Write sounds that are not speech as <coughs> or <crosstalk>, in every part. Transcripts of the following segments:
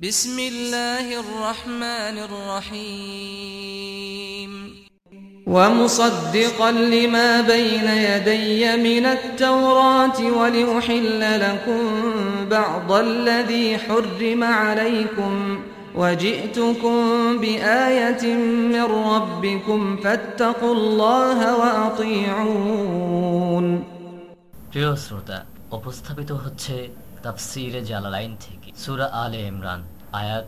بسم الله الرحمن الرحيم ومصدقا لما بين يدي من التوراة ولأحل لكم بعض الذي حرم عليكم وجئتكم بآية من ربكم فاتقوا الله وأطيعون প্রিয় শ্রোতা উপস্থাপিত হচ্ছে তাফসিরে জালালাইন থেকে সূরা আলে ইমরান আয়াত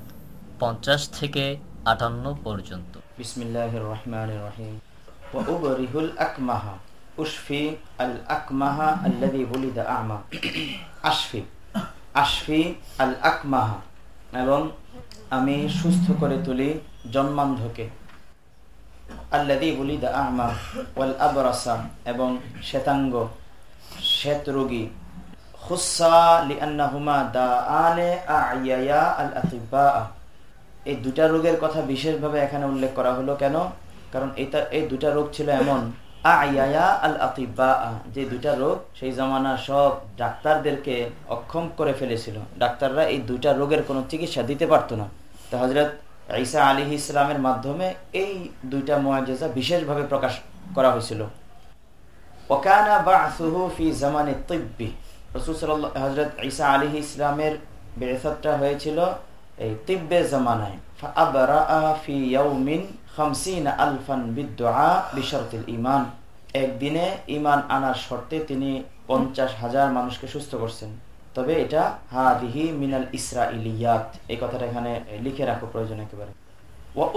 পঞ্চাশ থেকে আটান্ন পর্যন্ত। বিসমিল্লাহ রহমান রহিম। আকমাহা, উশফি আল আকমাহা আল্লাদি বলিদা আমা। আশফি আশফি আল আকমাহা, এবং আমি সুস্থ করে তুলি জন্মান্ধকে। আল্লাদি বলিদা আমা ওয়াল আবরাসা, এবং শ্বেতাঙ্গ শ্বেত রোগী এই দুটা রোগের কথা বিশেষভাবে এখানে উল্লেখ করা হলো কেন? কারণ এটা, এই দুটা রোগ ছিল এমন আল আতিবা যে দুটা রোগ সেই সব ডাক্তারদেরকে অক্ষম করে ফেলেছিল। ডাক্তাররা এই দুইটা রোগের কোনো চিকিৎসা দিতে পারতো না। তো হজরত ঈসা আলী ইসলামের মাধ্যমে এই দুইটা মহাজেজা বিশেষভাবে প্রকাশ করা হয়েছিল। ওকানা বা ফি জামানে হজরত ঈসা আলী ইসলামের বেড়েসাতটা হয়েছিল এই তিব্বে জামানায়। একদিনে ইমান আনার শর্তে তিনি পঞ্চাশ হাজার মানুষকে সুস্থ করছেন। তবে এটা হাদিহি মিনাল ইসরা ইলিয়াত এই কথাটা এখানে লিখে রাখো, প্রয়োজন একেবারে।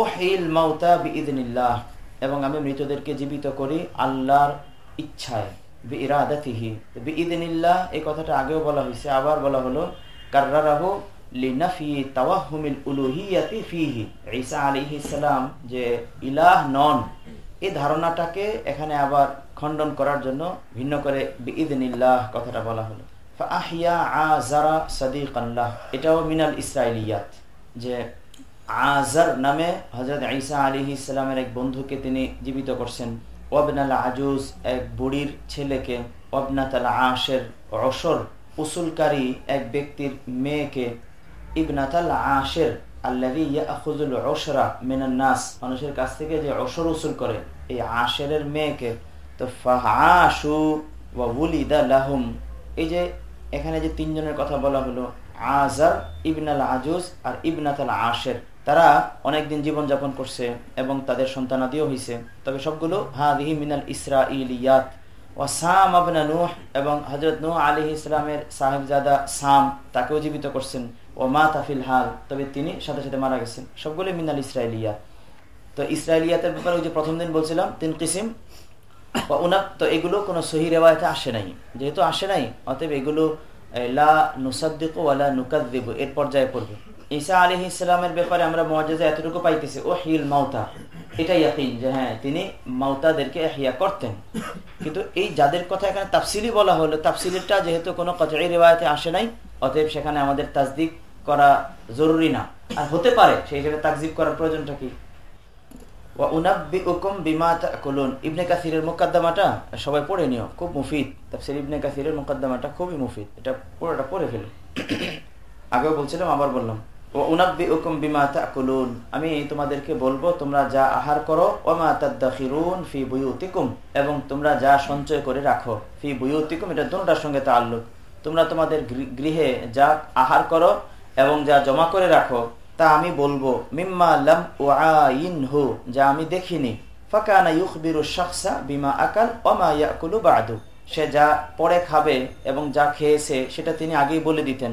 ওহিল মাউতা বিইদনিল্লাহ। এবং আমি মৃতদেরকে জীবিত করি আল্লাহর ইচ্ছায়। বি ইরাদাতিহি বিইদনিল্লাহ, এই কথাটা আগেও বলা হয়েছে, আবার বলা হলো, কার্রারাহু লিনাফি ফিহি। যে ইলাহ নন, এই ধারণাটাকে এখানে আবার খণ্ডন করার জন্য ভিন্ন করে বিইদনিল্লাহ কথাটা বলা হলো। আজারা সাদিক আল্লাহ এটাও মিনাল ইসরায়েলিয়াত যে আজার নামে হজরত ঈসা আলী ইসলামের এক বন্ধুকে তিনি জীবিত করছেন। ওয়াবনাল আজুজ এক বুড়ির ছেলেকে ওয়াবনাতাল আশের অসর উসুলকারী এক ব্যক্তির মেয়েকে ইবনাতাল আশের আল্লাহি ইয়াখুজুল অসরা মিনান নাস, মানুষের কাছ থেকে যে অসর উসুল করে, এই আশেরের মেয়েকে। তো ফাহাশু ওয়া উলিদা লাহুম। এই যে এখানে যে তিনজনের কথা বলা হলো আজার ইবনাল আজুজ আর ইবনাতাল আশের। তারা অনেকদিন জীবনযাপন করছে এবং তাদের সন্তানাদিও হয়েছে তবে সবগুলো হাদিহি মিনাল ইসরা ইলিয়াত ওয়াসাম আবনা নুহ এবং হজরত নুহ আলী ইসলামের সাহেবজাদা সাম তাকেও জীবিত করছেন। ও মা তাফিল হাল, তবে তিনি সাথে সাথে মারা গেছেন। সবগুলো মিনাল ইসরায়েলিয়াত তো ইসরায়েলিয়াতের ব্যাপারে ওই যে প্রথম দিন বলছিলাম, তিন কিসিম। উনার তো এগুলো কোনো সহি রেওয়ায়তে আসে নাই। যেহেতু আসে নাই, অতএব এগুলো লা নুসাদ্দিক ওয়ালা নুকাদ্দিব এর পর্যায়ে পড়বে। ঈসা আলী ইসলামের ব্যাপারে আমরা মহাজা এতটুকু পাইতেছি ও হিল মাউতা। এটাই ইয়াকিন যে হ্যাঁ তিনি মাউতাদেরকে হিয়া করতেন। কিন্তু এই যাদের কথা এখানে তাফসিলি বলা হলো তাফসিলিটা যেহেতু কোনো কচড়ি রেওয়ায়তে আসে নাই, অতএব সেখানে আমাদের তাজদিক করা জরুরি না। আর হতে পারে, সেই হিসেবে তাকজিব করার প্রয়োজনটা কি? ইবনে কাসিরের মোকদ্দমাটা, সবাই পড়ে নিও, খুব মুফিদ। তাফসির ইবনে কাসিরের মোকদ্দমাটা খুবই মুফিদ। এটা পুরোটা পড়ে ফেলো। <coughs> আগেও বলছিলাম, আবার বললাম। আমি তোমাদেরকে বলব, তোমরা যা আহার করো ফি বুয়ুতিকুম, এবং তোমরা যা সঞ্চয় করে রাখো, ফি বুয়ুতিকুম, এটা দুটোটার সঙ্গে তাল্লুক তোমরা তোমাদের গৃহে যা আহার করো এবং যা জমা করে রাখো, তা আমি বলব, মিম্মা লাম ওয়াইন হু যা আমি দেখিনি। ফাকানা ইউখবিরু শাখসা বিমা আকাল, ওমা ইয়াকুলু বাদু। সে যা পরে খাবে এবং যা খেয়েছে, সেটা তিনি আগেই বলে দিতেন।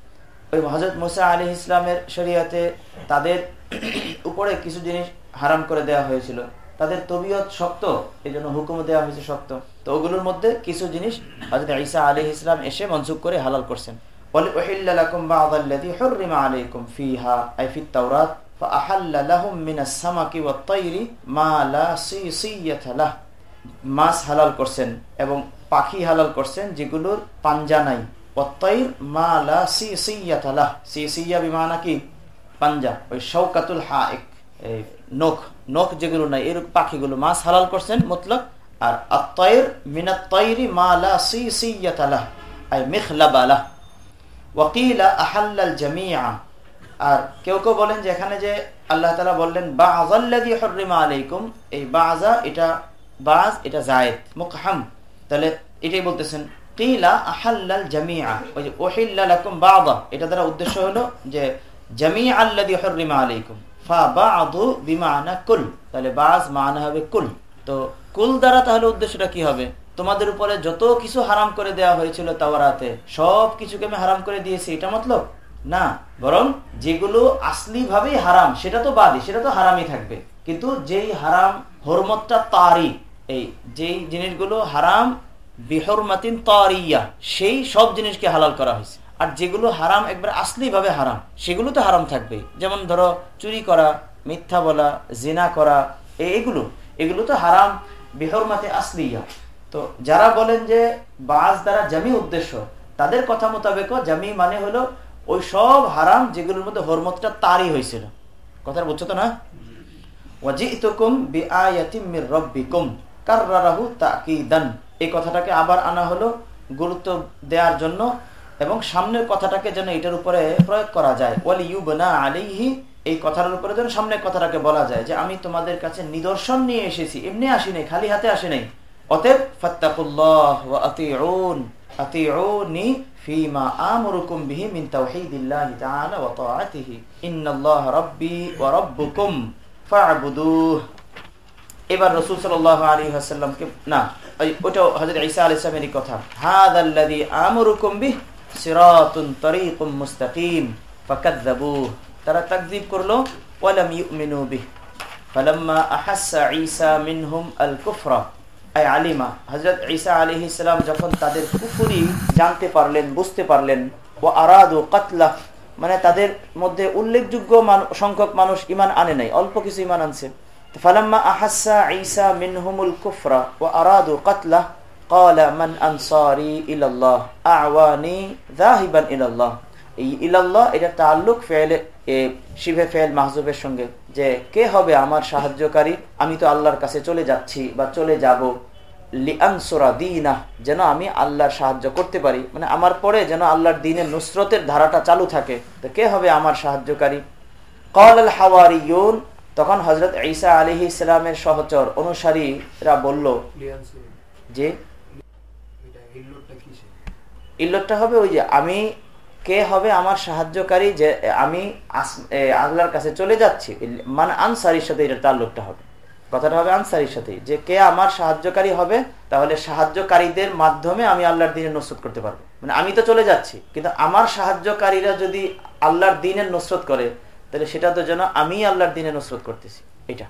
ওই হজরত মোসা আলী ইসলামের শরিয়াতে তাদের উপরে কিছু জিনিস হারাম করে দেয়া হয়েছিল। তাদের তবিয়ত শক্ত এই জন্য হুকুম দেওয়া হয়েছে শক্ত। তো ওগুলোর মধ্যে কিছু জিনিস হজরত ঈসা আলী ইসলাম এসে মনসুখ করে হালাল করছেন। মাছ হালাল করছেন এবং পাখি হালাল করছেন যেগুলোর পাঞ্জা নাই। অত্তৈর মা লা সি সিয়াতালাহ সি সিয়া বিমানা কি পাঞ্জা ওই শৌকাতুল হা এক নখ নখ যেগুলো নাই এরকম পাখিগুলো মাছ হালাল করছেন মতলক আর আত্তৈর মিনাত তৈরি মা লা সি সিয়াতালাহ আই মিখলাবালাহ ওয়াকিলা আহাল্লাল জামিয়া আর কেউ কেউ বলেন যে, এখানে যে আল্লাহ তালা বললেন বাজাল্লাদি হরিমা আলাইকুম এই বাজা এটা বাজ এটা জায়েদ, মুকহাম। তাহলে এটাই বলতেছেন। কিলা মানা তোমাদের উপরে যত কিছু হারাম করে দেওয়া হয়েছিল তাওরাতে, সব কিছুকে আমি হারাম করে দিয়েছি, এটা মতলব? না। বরং যেগুলো আসলি ভাবেই হারাম, সেটা তো বাদই, সেটা তো হারামই থাকবে। কিন্তু যেই হারাম, হরমতটা তারই, এই যেই জিনিসগুলো হারাম বিহরমাতিন তারিয়া সেই সব জিনিসকে হালাল করা হয়েছে। আর যেগুলো হারাম একবার আসলি ভাবে হারাম সেগুলো তো হারাম থাকবে। যেমন ধরো চুরি করা মিথ্যা বলা জেনা করা এগুলো এগুলো তো হারাম বিহরমাতে আসলিয়া। তো যারা বলেন যে বাস দ্বারা জামি উদ্দেশ্য তাদের কথা মোতাবেক জামি মানে হলো ওই সব হারাম যেগুলোর মধ্যে হরমতটা তারই হয়েছিল। কথা বুঝছ তো না? এই কথাটাকে আবার আনা হলো গুরুত্ব দেওয়ার জন্য এবং সামনের কথাটাকে যেন এটার উপরে প্রয়োগ করা যায়। ওয়ালি ইউ বনা আলিহি এই কথার উপরে যেন সামনের কথাটাকে বলা যায় যে, আমি তোমাদের কাছে নিদর্শন নিয়ে এসেছি। এমনি আসি নাই, খালি হাতে আসি নাই। অতএব এবার রসুল সাল আলী ওয়াসাল্লামকে না ওটা হজরত ঈসা আলি ইসলামেরই কথা। হাদ আমরুকুম বিহ সিরাতুন তরিকুম মুস্তাকিম ফাকাদ্দাবু তারা তাকযীব করল, ওয়ালাম ইউমিনু বিহ। ফালাম্মা আহাসসা ঈসা মিনহুম আল কুফরা আলিমা হজরত ঈসা আলী ইসলাম যখন তাদের কুফুরি জানতে পারলেন, বুঝতে পারলেন ও আরাদ কাতলা মানে তাদের মধ্যে উল্লেখযোগ্য সংখ্যক মানুষ ইমান আনে নাই, অল্প কিছু ইমান আনছে। ফালাম্মা আহাসা ঈসা মিনহুমুল কুফরা ও আরাদ ও কাতলা قال من أنصاري إلى الله أعواني ذاهبا إلى الله এই ইলাল্লাহ এটা তাল্লুক ফেলে শিভে ফেল মাহজুবের সঙ্গে যে কে হবে আমার সাহায্যকারী আমি তো আল্লাহর কাছে চলে যাচ্ছি বা চলে যাব লিআনসোরা দিনা যেন আমি আল্লাহর সাহায্য করতে পারি মানে আমার পরে যেন আল্লাহর দিনের নুসরতের ধারাটা চালু থাকে তো কে হবে আমার সাহায্যকারী কল আল হাওয়ারিউন তখন হজরত ঈসা আলী ইসলামের সহচর অনুসারীরা বলল, যে ইল্লতটা হবে ওই যে আমি, কে হবে আমার সাহায্যকারী যে আমি আল্লাহর কাছে চলে যাচ্ছি। মানে আনসারির সাথে এটা তাল্লুকটা হবে। কথাটা হবে আনসারির সাথে যে কে আমার সাহায্যকারী হবে, তাহলে সাহায্যকারীদের মাধ্যমে আমি আল্লাহর দিনের নসরত করতে পারব। মানে আমি তো চলে যাচ্ছি, কিন্তু আমার সাহায্যকারীরা যদি আল্লাহর দিনের নসরত করে তাহলে সেটা তো যেন আমি আল্লাহর দিনের নসরত করতেছি। এটা।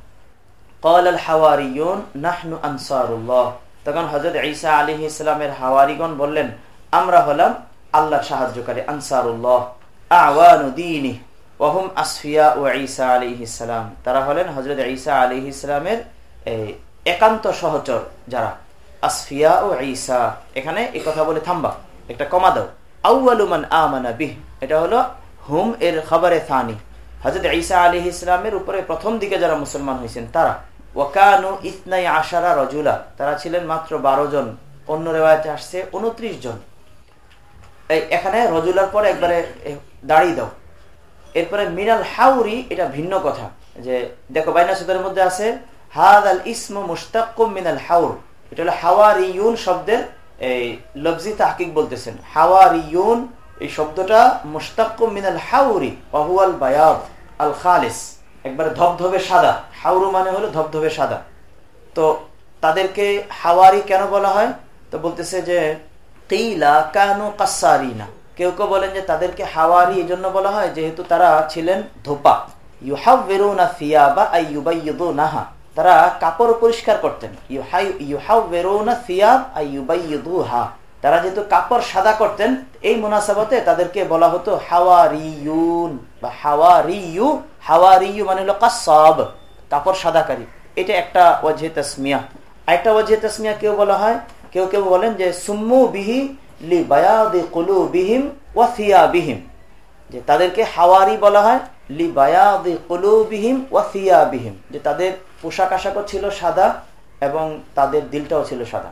কল আল হাওয়ারিউন নাহনু আনসারুল্লাহ। তখন হজরত ঈসা আলী ইসলামের হাওয়ারিগণ বললেন, আমরা হলাম আল্লাহর সাহায্যকারী, আনসারুল্লাহ। আওয়ানুদ্দিনী ওহম আসফিয়া ও ঈসা আলী ইসলাম তারা হলেন হজরত ঈসা আলী ইসলামের একান্ত সহচর যারা। আসফিয়া ও ঈসা, এখানে এই কথা বলে থাম্বা, একটা কমা দাও। আউআলুমান আমানা বিহ, এটা হলো হুম এর খবরে থানি হজরত ঈসা আলী ইসলামের উপরে প্রথম দিকে যারা মুসলমান হয়েছেন, তারা। ওয়াকানু ইতনাই আশারা রজুলা, তারা ছিলেন মাত্র বারো জন। অন্য রেওয়ায়তে আসছে উনত্রিশ জন। এই এখানে রজুলার পরে একবারে দাঁড়িয়ে দাও। এরপরে মিনাল হাউরি, এটা ভিন্ন কথা। যে, দেখো বাইনা সুদের মধ্যে আছে হাদ আল ইসম মুস্তাকুম মিনাল হাউর। এটা হলো হাওয়ারিউন শব্দের, এই লফজি তাহকিক বলতেছেন। হাওয়ারিউন এই শব্দটা মুস্তাকুম মিনাল হাউরি অহুয়াল বায়াব আল খালিস একবারে ধবধবে সাদা। হাউরু মানে হলো ধবধবে সাদা। তো তাদেরকে হাওয়ারি কেন বলা হয়? তো বলতেছে যে, কিলা কানু কাসারিনা। কেউ কেউ বলেন যে, তাদেরকে হাওয়ারি এই জন্য বলা হয় যেহেতু তারা ছিলেন ধোপা। ইউ হাব বেরো ইউহাউনা ফিয়াবা নাহা তারা কাপড় পরিষ্কার করতেন। তারা যেহেতু কাপড় সাদা করতেন, এই মুনাসাবতে তাদেরকে বলা হতো হাওয়ারিউন বা হাওয়ারিউ হাওয়ারিউ মানে হলো কাসাব, কাপড় সাদাকারী। এটা একটা ওয়াজে তসমিয়া। একটা ওয়াজে তসমিয়া কেউ বলা হয়? কেউ কেউ বলেন যে, সুম্মু বিহি লি বায়াদি কুলু বিহিম ওয়াসিয়া বিহিম যে তাদেরকে হাওয়ারি বলা হয়, লি বায়াদি কুলু বিহিম ওয়াসিয়া বিহিম যে তাদের পোশাক আশাকও ছিল সাদা এবং তাদের দিলটাও ছিল সাদা।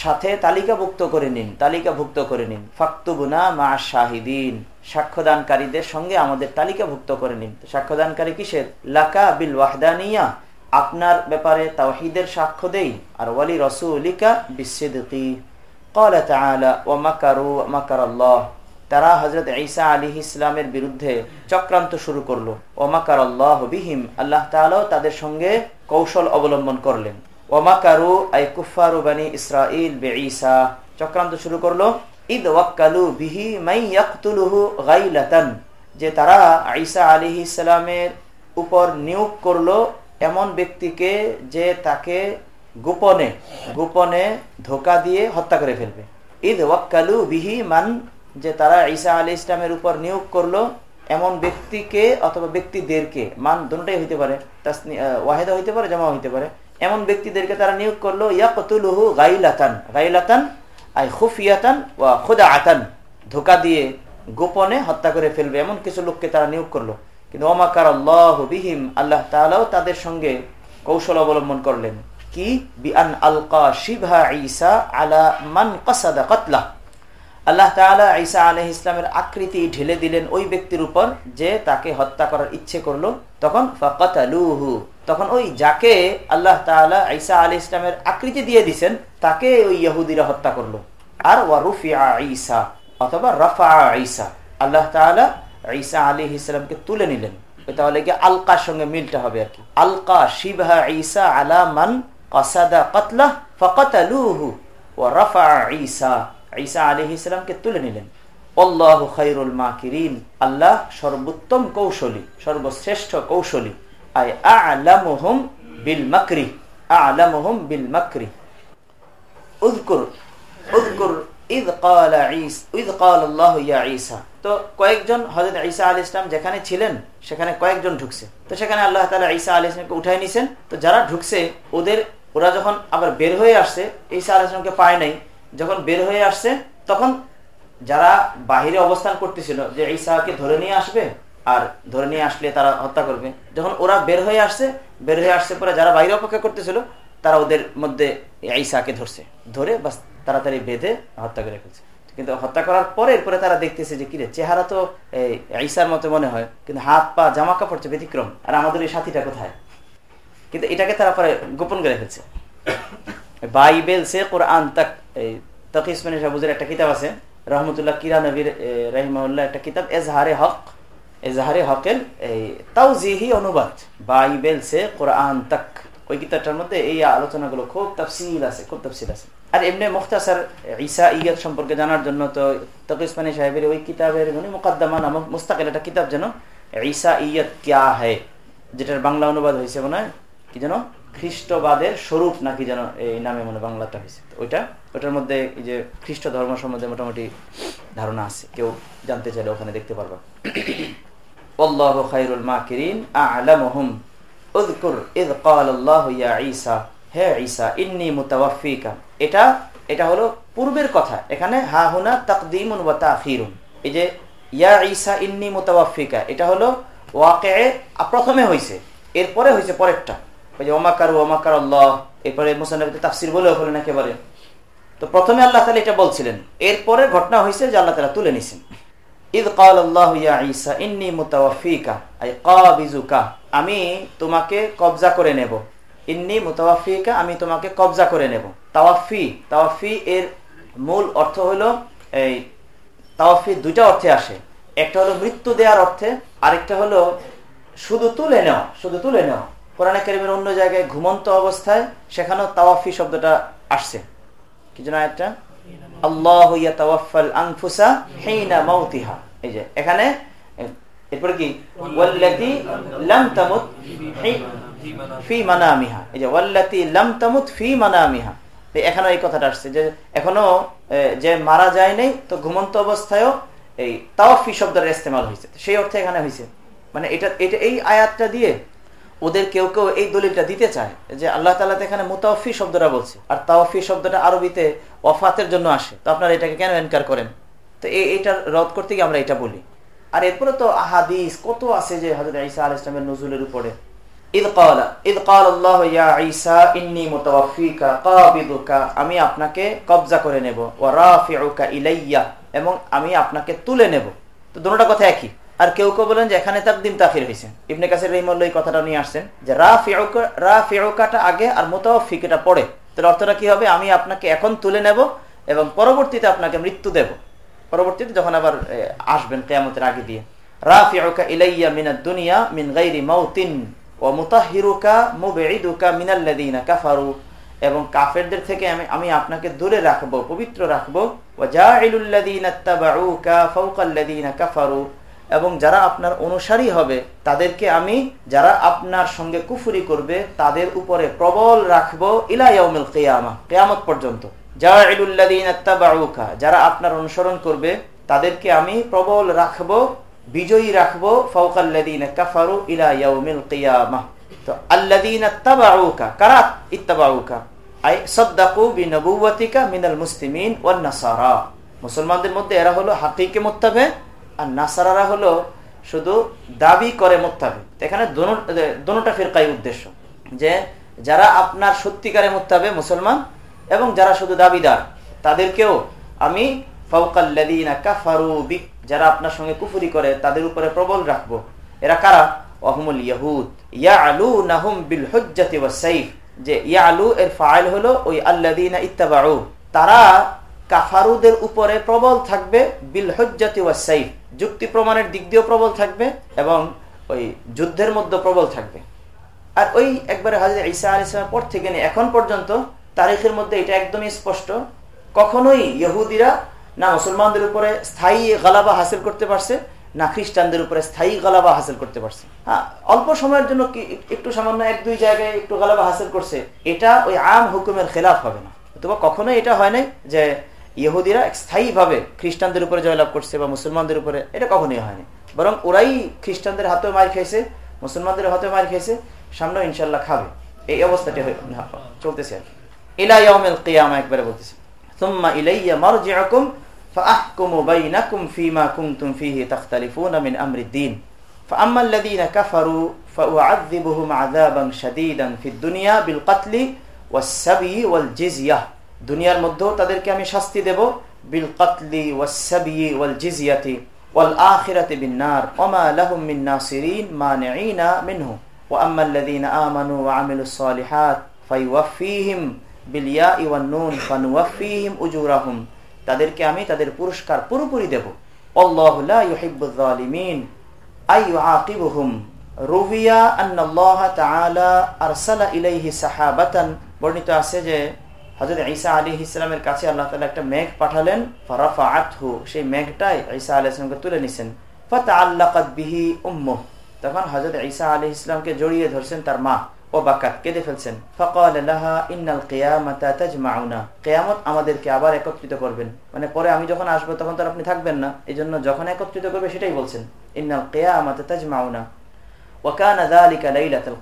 সাথে তালিকাভুক্ত করে নিন তালিকাভুক্ত করে নিন ফাক্তুবুনা মা শাহিদিন সাক্ষ্যদানকারীদের সঙ্গে আমাদের তালিকাভুক্ত করে নিন সাক্ষ্যদানকারী কিসের লাকা বিল ওয়াহদানিয়া আপনার ব্যাপারে তাওহিদের সাক্ষ্য দেই আর ওয়ালি রসুলিকা বিসিদ্কি قال تعالى ومكروا مكر الله তারা হজরত ঈসা আলী ইসলামের বিরুদ্ধে চক্রান্ত শুরু করলো ওমাকার আল্লাহ বিহিম আল্লাহ তালাও তাদের সঙ্গে কৌশল অবলম্বন করলেন ওমাকারু আই কুফারু বানি ইসরাইল বে ঈসা চক্রান্ত শুরু করল ঈদ ওয়াক্কালু বিহি মাই ইয়াকতুলুহু গাইলাতান। যে তারা ঈসা আলী ইসলামের উপর নিয়োগ করল এমন ব্যক্তিকে যে তাকে গোপনে গোপনে ধোকা দিয়ে হত্যা করে ফেলবে। ঈদ ওয়াক্কালু বিহি মান? যে তারা ঈসা আলী ইসলামের উপর নিয়োগ করল এমন ব্যক্তিকে অথবা ব্যক্তিদেরকে, মান দুটাই হইতে পারে ওয়াহেদা হইতে পারে জমা হইতে পারে। এমন ব্যক্তিদেরকে তারা নিয়োগ করল, ইয়াকতুলুহু গাইলাতান। গাইলাতান, আই খুফিয়াতান খুদা আতান ধোকা দিয়ে গোপনে হত্যা করে ফেলবে, এমন কিছু লোককে তারা নিয়োগ করল। কিন্তু ওমাকার আল্লাহ বিহিম, আল্লাহ তালাও তাদের সঙ্গে কৌশল অবলম্বন করলেন। কি? বিআন আলকা শিভা ঈসা আলা মান কাসাদা কতলা। আল্লাহ তালা ঈসা আলহ ইসলামের আকৃতি ঢেলে দিলেন ওই ব্যক্তির উপর যে তাকে হত্যা করার ইচ্ছে করল। তখন ফকাতালুহু তখন ওই যাকে আল্লাহ তালা ঈসা আলহ ইসলামের আকৃতি দিয়ে দিছেন, তাকে ওই ইহুদিরা হত্যা করল। আর ওয়ারুফিয়া ঈসা অথবা রফা ঈসা। আল্লাহ তালা ঈসা আলী ইসলামকে তুলে নিলেন। তাহলে কি আলকার সঙ্গে হবে আর কি। আলকা শিবহা ঈসা আলা মান কাসাদা কতলা ও রফা ঈসা। ঈসা আলী ইসলামকে তুলে নিলেন। অল্লাহ মাকিরিন। আল্লাহ সর্বোত্তম কৌশলী, সর্বশ্রেষ্ঠ কৌশলী। কয়েকজন ঈসা যেখানে ছিলেন, সেখানে কয়েকজন ঢুকছে। তো সেখানে আল্লাহ তাআলা ঈসা আলাইহিস সালামকে উঠায় নিছেন। তো যারা ঢুকছে, ওদের, ওরা যখন আবার বের হয়ে আসছে, ঈসা আলাইহিস সালামকে পায় নাই, যখন বের হয়ে আসছে, তখন যারা বাহিরে অবস্থান করতেছিল যে ঈসাকে ধরে নিয়ে আসবে আর ধরে নিয়ে আসলে তারা হত্যা করবে। যখন ওরা বের হয়ে আসছে, বের হয়ে আসছে পরে যারা বাইরে অপেক্ষা করতেছিল, তারা ওদের মধ্যে ঈসাকে ধরছে। ধরে বাস তাড়াতাড়ি বেঁধে হত্যা করে ফেলছে। কিন্তু হত্যা করার পরে এরপরে তারা দেখতেছে যে, কিরে, চেহারা তো ঈসার মতো মনে হয়। কিন্তু হাত, পা, জামা কাপড় ব্যতিক্রম। আর আমাদের এই সাথীটা কোথায়? কিন্তু এটাকে তারা পরে গোপন করে ফেলছে। বাইবেল সে কোরআন তাক তকিসমানি সাবুজের একটা কিতাব আছে। রহমতুল্লাহ কিরা নবীর রহিমাউল্লাহ একটা কিতাব, এজহারে হক। এজহারে হকের এই তাওজিহি অনুবাদ, বাইবেল সে কোরআন তাক। ওই কিতাবটার মধ্যে এই আলোচনাগুলো খুব তফসিল আছে, খুব তফসিল আছে। আর এমনি মুখতাসার ঈসা ইয়াদ সম্পর্কে জানার জন্য তো তকিসমানি সাহেবের ওই কিতাবের মানে মুকাদ্দামা নামক মুস্তাকিল একটা কিতাব যেন ঈসা ইয়াদ ক্যা হয় যেটার বাংলা অনুবাদ হয়েছে মনে হয়, কি যেন? খ্রিস্টবাদের স্বরূপ নাকি যেন এই নামে মনে বাংলাটা হয়েছে। ওইটা ওটার মধ্যে এই যে খ্রিস্ট ধর্ম সম্বন্ধে মোটামুটি ধারণা আছে, কেউ জানতে চাইলে ওখানে দেখতে পারবা। মাকিরিন আলামুহুম উযকুর ইয ক্বাল আল্লাহু ইয়া ঈসা হে ঈসা ইন্নী এটা এটা হলো পূর্বের কথা। এখানে হা হুনা তাকদীমুন ওয়া এই যে ইয়া ঈসা ইন্নী মুতাওয়াফফিকা এটা হলো ওয়াকিয়ে প্রথমে হইছে। এরপরে হইছে পরেরটা। ওই যে ওমাকার ওমাকার আল্লাহ। এরপরে মুসানবী তাফসির বলেও হলেন একেবারে। তো প্রথমে আল্লাহ তালা এটা বলছিলেন। এরপরে ঘটনা হয়েছে যে আল্লাহ তালা তুলে নিছেন। কাবিজুকা, আমি তোমাকে কবজা করে নেব। ইন্নি মুতাওয়াফিকা আমি তোমাকে কবজা করে নেব। তাওয়াফি তাওয়াফি এর মূল অর্থ হলো এই তাওয়াফি দুইটা অর্থে আসে। একটা হলো মৃত্যু দেওয়ার অর্থে, আরেকটা হলো শুধু তুলে নেওয়া, শুধু তুলে নেওয়া। কোরআন কারিমের অন্য জায়গায় ঘুমন্ত অবস্থায় সেখানেও তাওয়াফি শব্দটা আসছে। কি যেন একটা এখানে এই কথাটা আসছে যে, এখনও যে মারা যায় নাই, তো ঘুমন্ত অবস্থায়ও এই তাওয়াফি শব্দের ইস্তেমাল হয়েছে। সেই অর্থে এখানে হয়েছে। মানে এটা এটা, এই আয়াতটা দিয়ে ওদের কেউ কেউ এই দলিলটা দিতে চায় যে আল্লাহ তালা এখানে মুতাওফি শব্দটা বলছে, আর তাওফি শব্দটা আরবিতে ওয়াফাতের জন্য আসে। তো আপনারা এটাকে কেন এনকার করেন? তো এইটা রদ করতে গিয়ে আমরা এটা বলি। আর এরপরে তো আহাদিস, কত আছে যে হজরত ঈসা আল ইসলামের নজরুলের উপরে? আমি আপনাকে কবজা করে নেব এবং আমি আপনাকে তুলে নেব। তো দুটা কথা একই। আর কেউ কেউ বলেন যে এখানে তাকদিম তাফির হয়েছে। ইবনে কাসির রহিমুল্লাহ এই কথাটা নিয়ে আসছেন যে রা ফিউকাটা আগে আর মোতাফিকটা পড়ে তাহলে অর্থটা কি হবে? আমি আপনাকে এখন তুলে নেব এবং পরবর্তীতে আপনাকে মৃত্যু দেব। পরবর্তীতে যখন আবার আসবেন কেয়ামতের আগে দিয়ে। রা ফিউকা ইলাইয়া মিনাদ দুনিয়া মিন গাইরি মাউতিন ও মুতাহিরুকা মুবেইদুকা মিনাল্লাদিনা কাফারু। এবং কাফেরদের থেকে আমি আমি আপনাকে দূরে রাখব, পবিত্র রাখব। ও জাইলুল্লাদিনা তাবাউকা ফাওকাল্লাদিনা কাফারু। এবং যারা আপনার অনুসারী হবে, তাদেরকে আমি যারা আপনার সঙ্গে কুফুরি করবে, তাদের উপরে প্রবল রাখব ইলাইয়াউমিল কিয়ামা, কিয়ামত পর্যন্ত। যারা আপনার অনুসরণ করবে, তাদেরকে আমি প্রবল রাখব, বিজয়ী রাখব ফৌকাল্লাদিন কাফারু কিয়ামা। তো আল্লাদিন কারা ইত্তাবাউকা? আই মিনাল মুসলিমিন মুসলমানদের মধ্যে এরা হলো হাকিকে মুত্তাবে আর নাসারারা হলো শুধু দাবি করে মোত্তাবে এখানে দোনোটা ফিরকাই উদ্দেশ্য। যে যারা আপনার সত্যিকারে মোত্তাবে মুসলমান এবং যারা শুধু দাবিদার, তাদেরকেও আমি যারা আপনার সঙ্গে কুফুরি করে, তাদের উপরে প্রবল রাখব। এরা কারা? অহমুল ইয়াহুদ। ইয়া আলু নাহুম বিল হজ্জাতি সাইফ যে ইয়া আলু এর ফাইল হলো ওই আল্লাদিনা ইত্তাবাউ। তারা কাফারুদের উপরে প্রবল থাকবে, বিল হজ্জাতি ওয়া সাইফ। যুক্তি প্রমাণের দিক দিয়েও প্রবল থাকবে এবং ওই যুদ্ধের মধ্যে প্রবল থাকবে। আর ওই একবারে হাজির ঈসা আলী ইসলামের পর থেকে নিয়ে এখন পর্যন্ত তারিখের মধ্যে এটা একদমই স্পষ্ট। কখনোই ইহুদিরা না মুসলমানদের উপরে স্থায়ী গালাবা হাসিল করতে পারছে, না খ্রিস্টানদের উপরে স্থায়ী গালাবা হাসিল করতে পারছে। হ্যাঁ অল্প সময়ের জন্য একটু সামান্য এক দুই জায়গায় একটু গালাবা হাসিল করছে, এটা ওই আম হুকুমের খেলাফ হবে না। অথবা কখনোই এটা হয় নাই যে ইহুদিরা স্থায়ীভাবে খ্রিস্টানদের উপরে জয়লাভ করছে বা মুসলমানদের উপরে এটা কখনোই হয়নি বরং ওরাই খ্রিস্টানদের হাতেও মার খেয়েছে মুসলমানদের হাতেও মার খেয়েছে সামনেও ইনশাল্লাহ খাবে এই অবস্থাটি চলতেছে আর কি ইলাইয়াউমিল কিয়ামা একবারে বলতেছে ثم إلي مرجعكم فأحكم بينكم فيما كنتم فيه تختلفون من أمر الدين فأما الذين كفروا فأعذبهم عذابا شديدا في الدنيا بالقتل والسبي والجزية দুনিয়ার মধ্যেও তাদেরকে আমি শাস্তি দেব। বিল কতলি ওয়াসাবি ওয়াল জিজিয়াতি ওয়াল আখিরাতি বিন নার ওমা লাহুম মিন নাসিরিন মানিঈনা মিনহু। ওয়া আমিলুস সালিহাত ফায়ুওয়াফিহিম বিল ইয়াই ওয়ান নুন ফানুওয়াফিহিম উজুরাহুম। তাদেরকে আমি তাদের পুরস্কার পুরোপুরি দেব। আল্লাহু লা ইউহিব্বুয যালিমিন আই ইউআকিবুহুম। রুবিয়া আন্নাল্লাহ তাআলা আরসালা ইলাইহি সাহাবাতান। বর্ণিত আছে যে হজরত ঈসা আলী ইসলামের কাছে আল্লাহ তালা একটা মেঘ পাঠালেন ফরাফা আতহু সেই মেঘটাই ঈসা আলী ইসলামকে তুলে নিছেন। ফতা আল্লাকাত বিহি উম্ম তখন হজরত ঈসা আলী ইসলামকে জড়িয়ে ধরছেন তার মা ও বাকাত, কেঁদে ফেলছেন। ফকাল ইন্নাল কেয়ামতা তাজমাউনা। কেয়ামত আমাদেরকে আবার একত্রিত করবেন। মানে পরে আমি যখন আসব তখন তো আপনি থাকবেন না। এই জন্য যখন একত্রিত করবে সেটাই বলছেন। ইন্নাল কেয়ামতা তাজমাউনা। ওয়াকানা যালিকা লাইলাতুল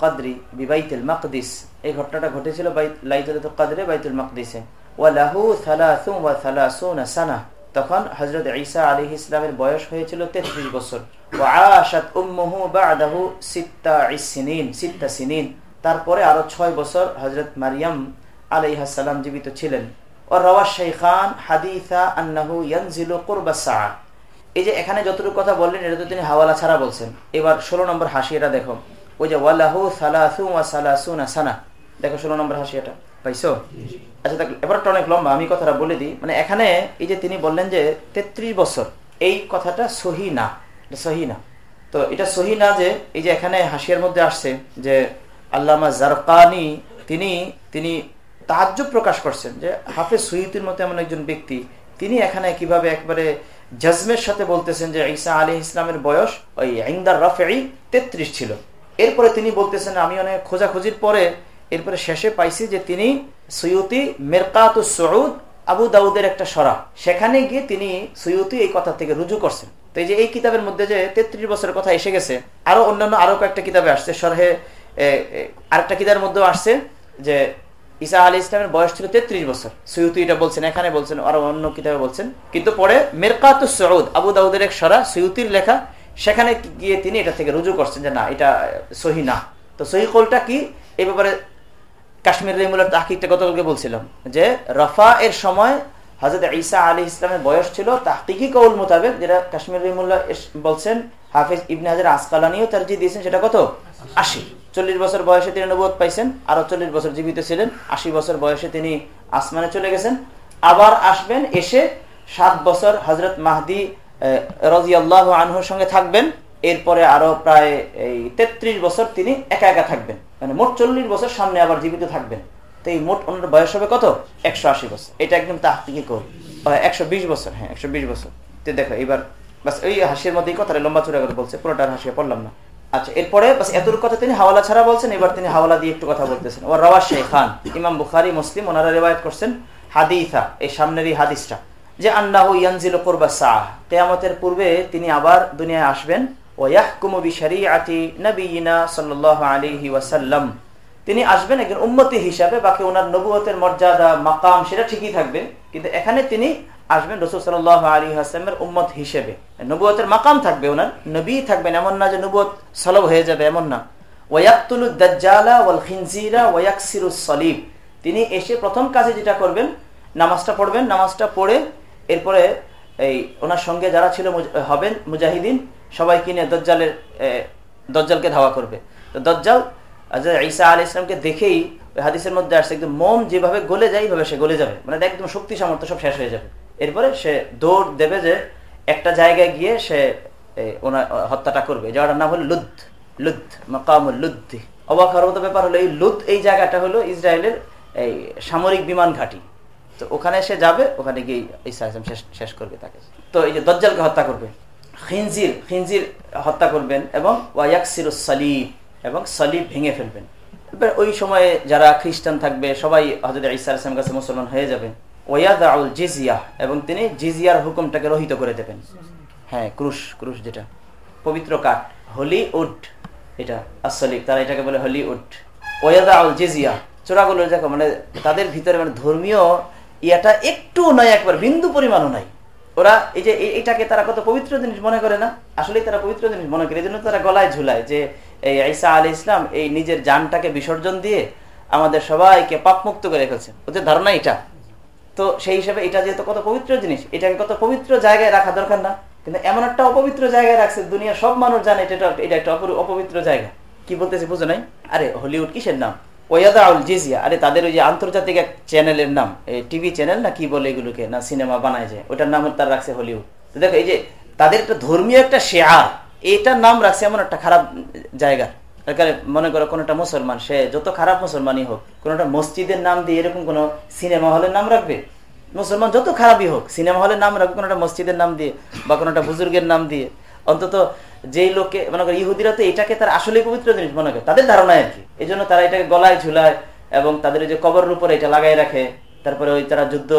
বিবাইতুল মাকদিস। এই ঘটনাটা ঘটেছিল বাইতুল মাকদিসে। সালাসুন ওয়া সালাসুনা সানা। তখন হযরত ঈসা আলাইহিস বয়স হয়েছিল 33 বছর। ওয়া আশাত উম্মুহু বা'দাহু সিত্তা সিনিন সিনিন। তারপরে আরও 6 বছর হযরত মারইয়াম আলাইহিস সালাম জীবিত ছিলেন। ও রাওয়া শাইখান হাদিসা আন্নাহু ইয়ানজিলু কুরবা সাআ। এই যে এখানে যতটুকু কথা বললেন, এটা তো তিনি হাওয়ালা ছাড়া বলছেন। এবার ষোলো নম্বর হাসিটা দেখো। ওই যে ওয়ালাহু সালাসু সালাসুনা সানা। দেখো ষোলো নম্বর হাসিয়াটা পাইছো? আচ্ছা দেখ, এবার অনেক লম্বা, আমি কথাটা বলে দিই। মানে এখানে এই যে তিনি বললেন যে তেত্রিশ বছর, এই কথাটা সহি না সহি না। তো এটা সহি না যে এই যে এখানে হাসিয়ার মধ্যে আসছে যে আল্লামা জারকানি, তিনি তিনি তাজ্জব প্রকাশ করছেন যে হাফেজ সৈয়দের মতো এমন একজন ব্যক্তি, তিনি এখানে কীভাবে একবারে জজমের সাথে বলতেছেন যে ঈসা আলী ইসলামের বয়স ওই ইন্দার রাফেই তেত্রিশ ছিল। এরপরে তিনি বলতেছেন, আমি অনেক খোঁজাখুঁজির পরে এরপরে শেষে পাইছি যে তিনি সৈয়তি মেরকাত সৌদ আবু দাউদের একটা সরা। সেখানে গিয়ে তিনি সৈয়তি এই কথা থেকে রুজু করছেন। তো এই যে এই কিতাবের মধ্যে যে তেত্রিশ বছরের কথা এসে গেছে, আরও অন্যান্য আরও কয়েকটা কিতাবে আসছে। সরহে আরেকটা কিতাবের মধ্যেও আসছে যে ঈসা আলী ইসলামের বয়স ছিল তেত্রিশ বছর। সৈয়দি এটা বলছেন, এখানে বলছেন, আরও অন্য কিতাবে বলছেন। কিন্তু পরে মেরকাত সৌদ আবু দাউদের এক সরা, সৈয়তির লেখা, সেখানে গিয়ে তিনি এটা থেকে রুজু করছেন যে না, এটা সহি না। তো সহি কলটা কি? এই ব্যাপারে কাশ্মীর রহিমুল্লাহ তাহিকটা গতকালকে বলছিলাম যে রফা এর সময় হজরত ঈসা আলী ইসলামের বয়স ছিল তাহকিকি কৌল মোতাবেক, যেটা কাশ্মীর রহিমুল্লাহ বলছেন, হাফিজ ইবনে হাজার আসকালানিও তারজি দিয়েছেন, সেটা কত? আশি। চল্লিশ বছর বয়সে তিনি নবুয় পাইছেন, আরও চল্লিশ বছর জীবিত ছিলেন, আশি বছর বয়সে তিনি আসমানে চলে গেছেন। আবার আসবেন, এসে সাত বছর হজরত মাহদি রাজিয়াল্লাহ আনহুর সঙ্গে থাকবেন। এরপরে আরও প্রায় এই তেত্রিশ বছর তিনি একা একা থাকবেন। মানে মোট চল্লিশ বছর সামনে আবার জীবিত থাকবেন। তো এই মোট ওনার বয়স হবে কত? একশো আশি বছর। এটা একদম তাহতিকি কর একশো বিশ বছর হ্যাঁ একশো বিশ বছর। তো দেখো এবার বাস ওই হাসির মধ্যেই কথাটা লম্বা চূড়া করে বলছে, পুরোটার হাসিয়া পড়লাম না। আচ্ছা এরপরে এতর কথা তিনি হাওয়ালা ছাড়া বলছেন, এবার তিনি হাওয়ালা দিয়ে একটু কথা বলতেছেন। ও রওয়া খান, ইমাম বুখারি, মুসলিম, ওনারা রেওয়ায়ত করছেন হাদিথা এই সামনের এই হাদিসটা, যে আন্নাহু ইয়ানজিল করবা সাহ কেয়ামতের পূর্বে তিনি আবার দুনিয়ায় আসবেন ওয়াহকুমু বিশারিআতি নবিয়িনা সাল্লাল্লাহু আলাইহি ওয়াসাল্লাম। তিনি আসবেন একজন উম্মতি হিসাবে, বাকি ওনার নবুয়তের মর্যাদা, মাকাম, সেটা ঠিকই থাকবে, কিন্তু এখানে তিনি আসবেন রসুল সাল আলী হাসলামের উম্মত হিসেবে। নবুয়তের মাকাম থাকবে ওনার, নবী থাকবেন এমন না যে নবুয়ত সলভ হয়ে যাবে এমন না। সলিব। তিনি এসে প্রথম কাজে যেটা করবেন, নামাজটা পড়বেন, নামাজটা পড়ে এরপরে এই ওনার সঙ্গে যারা ছিল হবেন মুজাহিদিন, সবাই কিনে দজ্জালের দজ্জালকে ধাওয়া করবে। তো দজ্জাল ঈসা আলী ইসলামকে দেখেই হাদিসের মধ্যে আসছে, একদম মোম যেভাবে গলে যায়, এইভাবে সে গলে যাবে। মানে একদম শক্তি সামর্থ্য সব শেষ হয়ে যাবে। এরপরে সে দৌড় দেবে যে একটা জায়গায় গিয়ে সে হত্যাটা করবে। জায়গাটার নাম হলো লুদ। লুদ, মকামুল লুদ্দি। অবাক হওয়ার মতো ব্যাপার হলো, এই লুদ, এই জায়গাটা হলো ইসরায়েলের, এই সামরিক বিমান ঘাঁটি। তো ওখানে সে যাবে, ওখানে গিয়ে ঈসা ইসলাম শেষ শেষ করবে তাকে। তো এই যে দজ্জালকে হত্যা করবে। খিনজির খিনজির হত্যা করবেন এবং ওয়াইয়াকসির সালিব এবং সলিব ভেঙে ফেলবেন। ওই সময়ে যারা খ্রিস্টান থাকবে, সবাই হজরত ইসা ইসলাম কাছে মুসলমান হয়ে যাবেন জিজিয়া, এবং তিনি জিজিয়ার হুকুমটাকে রহিত করে দেবেন। হ্যাঁ ক্রুশ ক্রুশ যেটা। পবিত্র কাঠ হলি উড এটা আসলিক তারা এটাকে বলে হলি উড ওয়াদা আউল জিজিয়া, চোরাগুলো দেখো মানে তাদের ভিতরে মানে ধর্মীয় ইয়াটা একটু নয় একবার বিন্দু পরিমাণও নাই। ওরা এই যে এটাকে তারা কত পবিত্র জিনিস মনে করে না? আসলে তারা পবিত্র জিনিস মনে করে এই জন্য তারা গলায় ঝুলায় যে এই ঈসা আলী ইসলাম এই নিজের জানটাকে বিসর্জন দিয়ে আমাদের সবাইকে পাপমুক্ত করে রেখেছে। ওদের ধারণা এটা। তো সেই হিসাবে এটা যেহেতু কত পবিত্র জিনিস, এটাকে কত পবিত্র জায়গায় রাখা দরকার না। কিন্তু এমন একটা অপবিত্র জায়গায় রাখছে, দুনিয়ার সব মানুষ জানে এটা এটা একটা অপবিত্র জায়গা। কি বলতেছে বুঝো নাই? আরে, হলিউড কিসের নাম? ওয়াদা আউল জিজিয়া। আরে, তাদের ওই যে আন্তর্জাতিক এক চ্যানেলের নাম টিভি চ্যানেল না কি বলে এগুলোকে, না সিনেমা বানায় যায় ওটার নাম তার রাখছে হলিউড। তো দেখো, এই যে তাদের একটা ধর্মীয় একটা শেয়ার, এটার নাম রাখছে এমন একটা খারাপ জায়গা। মনে করো কোন একটা মুসলমান, সে যত খারাপ মুসলমানই হোক কোন একটা মসজিদের নাম দিয়ে এরকম কোন সিনেমা হলের নাম রাখবে? মুসলমান যত খারাপই হোক, সিনেমা হলের নাম রাখবে কোন একটা মসজিদের নাম দিয়ে বা কোন একটা বুজুর্গের নাম দিয়ে? অন্তত যেই লোকে, মনে করে ইহুদিরা তো এটাকে তার আসলে পবিত্র জিনিস মনে করে, তাদের ধারণা আর কি। এই জন্য তারা এটাকে গলায় ঝুলায় এবং তাদের যে কবরের উপরে এটা লাগাই রাখে। তারপরে ওই তারা যুদ্ধ,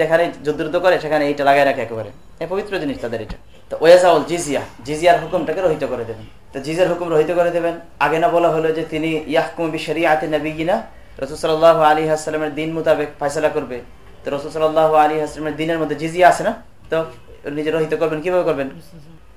যেখানে যুদ্ধ করে, সেখানে এটা লাগাই রাখে একেবারে। পবিত্র জিনিস তাদের এটা। ওয়াজাউল জিজিয়া, জিজিয়ার হুকুমটাকে রহিত করে দেবেন। তো জিজিয়ার হুকুম রহিত করে দেবেন। আগে না বলা হলো যে তিনি ইয়াহকুম আতে আলী দিন মোতাবেক ফাইসলা করবে। তো আলী দিনের মধ্যে জিজিয়া আছে না? তো নিজে রহিত করবেন, কীভাবে করবেন?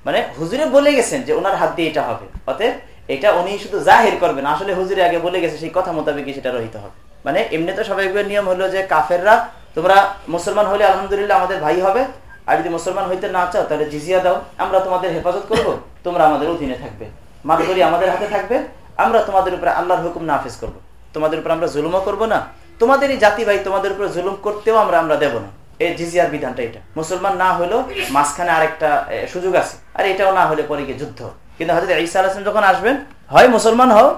মানে হুজুরে বলে গেছেন যে ওনার হাত দিয়ে এটা হবে। অতএব এটা উনি শুধু জাহির করবেন, আসলে হুজুরে আগে বলে গেছে সেই কথা মোতাবেক সেটা রহিত হবে। মানে এমনি তো সবাই নিয়ম হলো যে কাফেররা, তোমরা মুসলমান হলে আলহামদুলিল্লাহ আমাদের ভাই হবে আর যদি মুসলমান হইতে না চাও, তাহলে জিজিয়া দাও। আমরা তোমাদের হেফাজত করব, তোমরা আমাদের অধীনে থাকবে। মালগরি আমাদের হাতে থাকবে। আমরা তোমাদের উপরে আল্লাহর হুকুম নাফিজ করব। তোমাদের উপর আমরা জুলুমও করব না। তোমাদেরই জাতি ভাই, তোমাদের উপরে জুলুম করতেও আমরা আমরা দেব না। এই জিজিয়ার বিধানটা এটা। মুসলমান না হলেও মাঝখানে আরেকটা সুযোগ আছে। আর এটাও না হলে পরে গিয়ে যুদ্ধ। কিন্তু হয়তো ঈসা আলাম যখন আসবেন, হয় মুসলমান হও,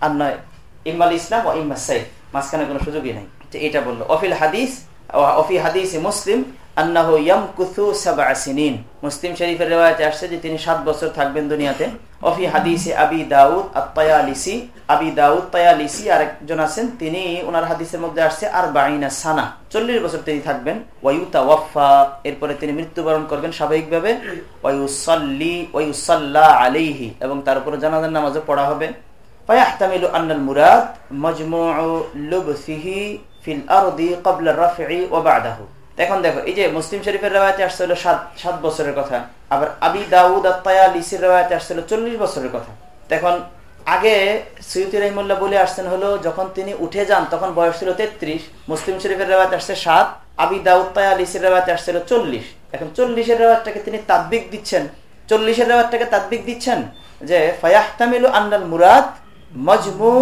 আর নয়, ইম্মাল ইসলাম ও ইম্মা সাইফ মাঝখানে কোনো সুযোগই নাই। এটা বলল। অফিল হাদিস অফি হাদিস মুসলিম আন্নাহু ইয়ামকুথু সাবআ সিনিন। মুসলিম শরীফের আসছে যে তিনি সাত বছর থাকবেন দুনিয়াতে। অফি হাদিসে আবি দাউদ আত-তায়ালিসি। আবি দাউদ তায়ালিসি আরেকজন আছেন, তিনি ওনার হাদিসের মধ্যে আসছে আর বাইনা সানা। চল্লিশ বছর তিনি থাকবেন। ওয়ায়ুতা ওয়াফা এরপরে তিনি মৃত্যুবরণ করবেন স্বাভাবিকভাবে। ওয়ায়ুসাল্লি ওয়ায়ুসাল্লা আলাইহি, এবং তার উপরে জানাজার নামাজও পড়া হবে। ফায়াহতামিলু আন্নাল মুরাদ, মাজমুউ লুবসিহি ফিল আরদি ক্বাবলা রাফঈ ওয়া বা'দাহু। এখন দেখো, এই যে মুসলিম শরীফের রেওয়ায়তে আসছে হলো সাত সাত বছরের কথা। আবার আবি দাউদ আত্মায়ালিসির রেওয়ায়তে আসছে হলো চল্লিশ বছরের কথা। এখন আগে সৈয়দ রহিমুল্লাহ বলে আসছেন হলো, যখন তিনি উঠে যান, তখন বয়স ছিল তেত্রিশ, মুসলিম শরীফের রেওয়ায়তে আসছে সাত, আবি দাউদ তায়ালিসির রেওয়ায়তে আসছে হলো চল্লিশ। এখন চল্লিশের রেওয়াজটাকে তিনি তাদ্বিক দিচ্ছেন। চল্লিশের রেওয়াজটাকে তাদ্বিক দিচ্ছেন যে, ফায়াহতামিলু আন্নাল মুরাদ মজমু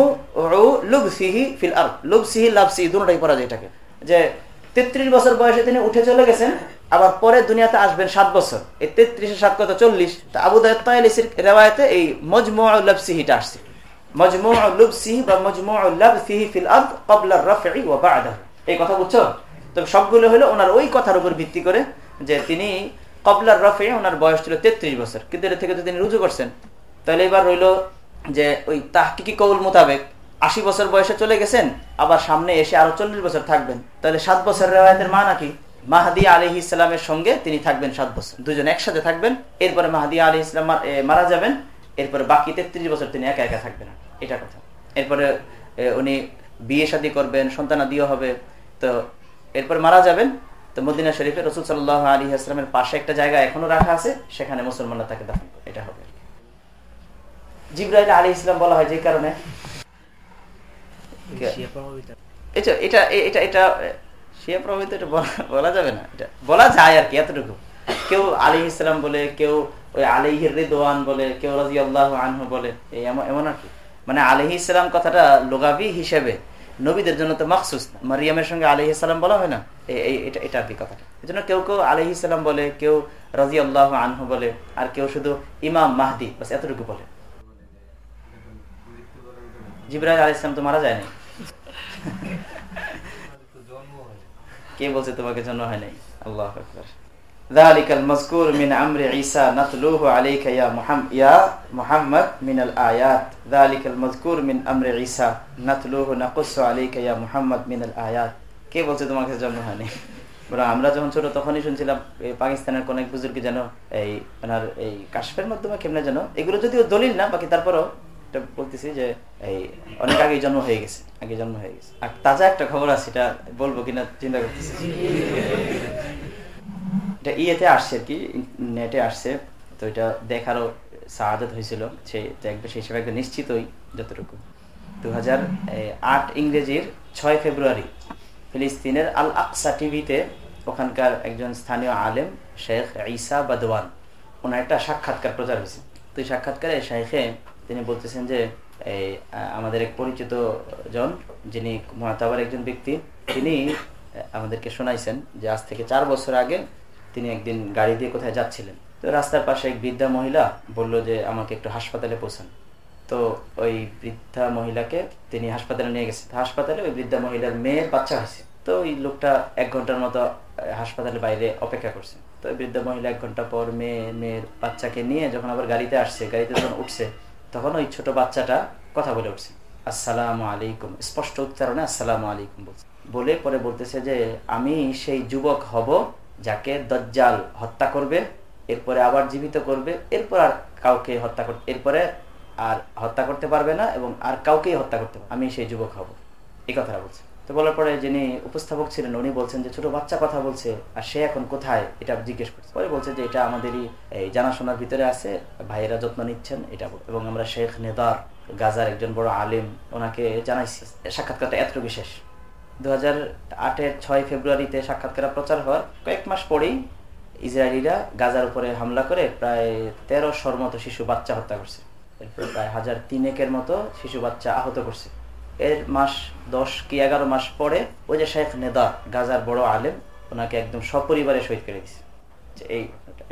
লুবসিহি ফিল আর লুবসিহি লাভসিহি দুটোটাই পড়া যায় এটাকে। যে তেত্রিশ বছর বয়সে তিনি উঠে চলে গেছেন, আবার পরে দুনিয়াতে আসবেন সাত বছর। এই তেত্রিশের সাত কত চল্লিশ? আবু দায়িসির রেওয়ায়তে এই মজমুলসিহিটা আসছে। মজমুলসিহি বা মজমুলসিহি ফিল আব কবলার রফি ও এই কথা বুঝছ? তবে সবগুলো হলো ওনার ওই কথার উপর ভিত্তি করে যে তিনি কবলার রফে ওনার বয়স ছিল তেত্রিশ বছর। কিন্তু এর থেকে তো তিনি রুজু করছেন, তাহলে এবার রইল যে ওই তাহকিকি কৌল মোতাবেক আশি বছর বয়সে চলে গেছেন, আবার সামনে এসে আরও চল্লিশ বছর থাকবেন। তাহলে সাত বছর রেওয়ায়তের মা নাকি? মাহাদি আলি ইসলামের সঙ্গে তিনি থাকবেন সাত বছর। দুজন একসাথে থাকবেন, এরপরে মাহাদি আলি ইসলাম মারা যাবেন, এরপরে বাকি তেত্রিশ বছর তিনি একা একা থাকবেন। এটা কথা। এরপরে উনি বিয়ে শাদী করবেন, সন্তানাদিও হবে। তো এরপর মারা যাবেন, তো মদিনা শরীফে রসুল সাল্লাহ আলী আসলামের পাশে একটা জায়গা এখনও রাখা আছে, সেখানে মুসলমানরা তাকে দাফন এটা হবে জিব্রাহিল আলী ইসলাম বলা হয় যে কারণে এটা এটা এটা এটা শিয়া প্রভাবিত এটা বলা যাবে না। এটা বলা যায় আর কি এতটুকু। কেউ আলী ইসলাম বলে কেউ ওই আলিহির রেদোয়ান বলে কেউ রাজি আল্লাহ আনহু বলে এমন আর কি। মানে আলহি ইসলাম কথাটা লোগাবি হিসেবে নবীদের জন্য তো মাকসুস মারিয়ামের সঙ্গে আলহি ইসলাম বলা হয় না? এটা এটা আর কি কথাটা। এই জন্য কেউ কেউ আলহি ইসলাম বলে কেউ রাজি আল্লাহ আনহু বলে আর কেউ শুধু ইমাম মাহদি বাস এতটুকু বলে। জিব্রাহিল আলী ইসলাম তো মারা যায়নি কে বলছে তোমাকে জন্ম হয় নাই আল্লাহ ذلك المذكور من أمر عيسى نتلوه عليك يا محمد يا محمد من الآيات ذلك المذكور من أمر عيسى نتلوه نقص عليك يا محمد من الآيات কে বলছে তোমাকে জন্ম হয়নি বরং আমরা যখন ছোট তখনই শুনছিলাম এই পাকিস্তানের কোন এক বুজুর্গ যেন এই ওনার এই কাশ্মের মাধ্যমে কেমনে যেন এগুলো যদিও দলিল না বাকি তারপরও বলতেছি যে, এই অনেক আগে জন্ম হয়ে গেছে আগে জন্ম হয়ে গেছে। আর তাজা একটা খবর আছে, এটা বলব কিনা চিন্তা করতেছি। এটা ইয়েতে আসছে আর কি, নেটে আসছে, তো এটা দেখারও সাহায্য হয়েছিল, সে দেখবে সেই হিসেবে একদম নিশ্চিতই যতটুকু। দু হাজার আট ইংরেজির ছয় ফেব্রুয়ারি, ফিলিস্তিনের আল আকসা টিভিতে ওখানকার একজন স্থানীয় আলেম, শেখ ঈসা বাদওয়ান, ওনার একটা সাক্ষাৎকার প্রচার হয়েছে। তো এই সাক্ষাৎকারে শেখে তিনি বলতেছেন যে, এই আমাদের এক পরিচিত জন, যিনি মহাতাবার একজন ব্যক্তি, তিনি আমাদেরকে শোনাইছেন যে আজ থেকে চার বছর আগে তিনি একদিন গাড়ি দিয়ে কোথায় যাচ্ছিলেন। তো রাস্তার পাশে এক বৃদ্ধা মহিলা বলল যে, আমাকে একটু হাসপাতালে পৌঁছান। তো ওই বৃদ্ধা মহিলাকে তিনি হাসপাতালে নিয়ে গেছে। হাসপাতালে ওই বৃদ্ধা মহিলার মেয়ের বাচ্চা হয়েছে। তো ওই লোকটা এক ঘণ্টার মতো হাসপাতালের বাইরে অপেক্ষা করছে। তো বৃদ্ধা মহিলা এক ঘণ্টা পর মেয়ে, মেয়ের বাচ্চাকে নিয়ে যখন আবার গাড়িতে আসছে, গাড়িতে যখন উঠছে তখন ওই ছোট বাচ্চাটা কথা বলে উঠছে। আসসালাম আলাইকুম। স্পষ্ট উচ্চারণে আসসালাম আলাইকুম বলছে। বলে পরে বলতেছে যে, আমি সেই যুবক হব যাকে দজ্জাল হত্যা করবে, এরপরে আবার জীবিত করবে, এরপর আর কাউকে হত্যা করতে এরপরে আর হত্যা করতে পারবে না এবং আর কাউকেই হত্যা করতে পারবে আমি সেই যুবক হব। এই কথাটা বলছে। তো বলার পরে যিনি উপস্থাপক ছিলেন, উনি বলছেন যে, ছোট বাচ্চা কথা বলছে, আর সে এখন কোথায়? এটা জিজ্ঞেস করছে। পরে বলছে যে, এটা আমাদেরই এই জানাশোনার ভিতরে আছে, ভাইয়েরা যত্ন নিচ্ছেন, এটা এবং আমরা শেখ নেদার, গাজার একজন বড় আলিম, ওনাকে জানাইছি। সাক্ষাৎকারটা এত বিশেষ দু হাজার আটের ছয় ফেব্রুয়ারিতে সাক্ষাৎকার প্রচার হওয়ার কয়েক মাস পরেই ইসরায়েলিরা গাজার উপরে হামলা করে প্রায় তেরোশোর মতো শিশু বাচ্চা হত্যা করছে। এরপরে প্রায় হাজার তিনেকের মতো শিশু বাচ্চা আহত করছে। এর মাস দশ কি এগারো মাস পরে ওই যে শেখ নেদা, গাজার বড় আলেম, ওনাকে একদম সপরিবারে শহীদ করে দিচ্ছে এই,